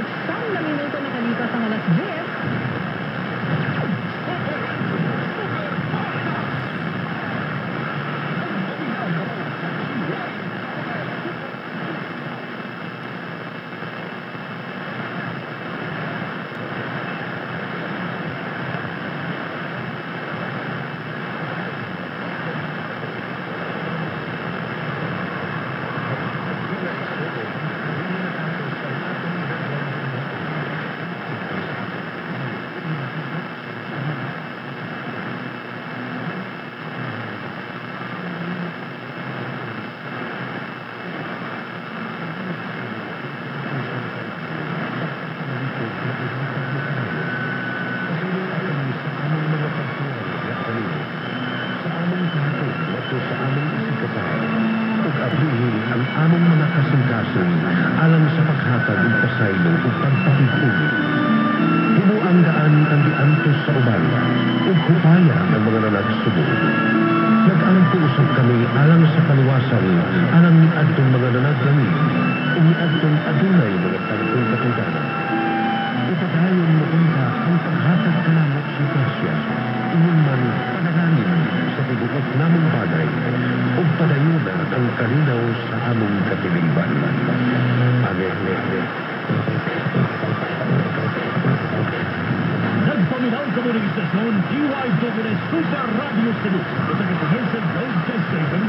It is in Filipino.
Isang na minuto nakalipas ang alas 10 ang among mga kasing-kasing alang sa paghatag ug pasaylo ug pagpakikuli. Himuang daan ang giantos sa uban ug hupaya ang mga nanagsubo. Nag-ampo usab kami alang sa kaluwasan alang ni adtong mga nanaglamig ug ni adtong adunay mga tagtong katuganan. Ipadayon mo unta ang paghatag kanamo sa grasya. Ingon man panalangin sa namong bagay padayunan ang kalinaw sa among katilingban. Amen. Nagpaminaw sa muling istasyon, DYWS Super Radio Cebu. Sa Comprehensive Broadcast Station,